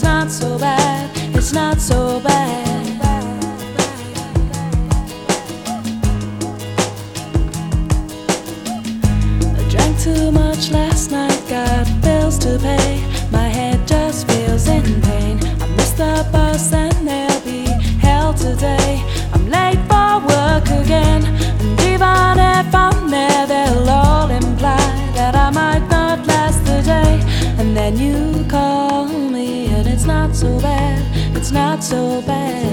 it's not so bad. It's not so bad. I drank too much last night, got bills to pay. My head just feels in pain. I missed the bus and there'll be hell today. I'm late for work again, and even if I'm there, they'll all imply that I might not last the day. And then you call so bad, it's not so bad.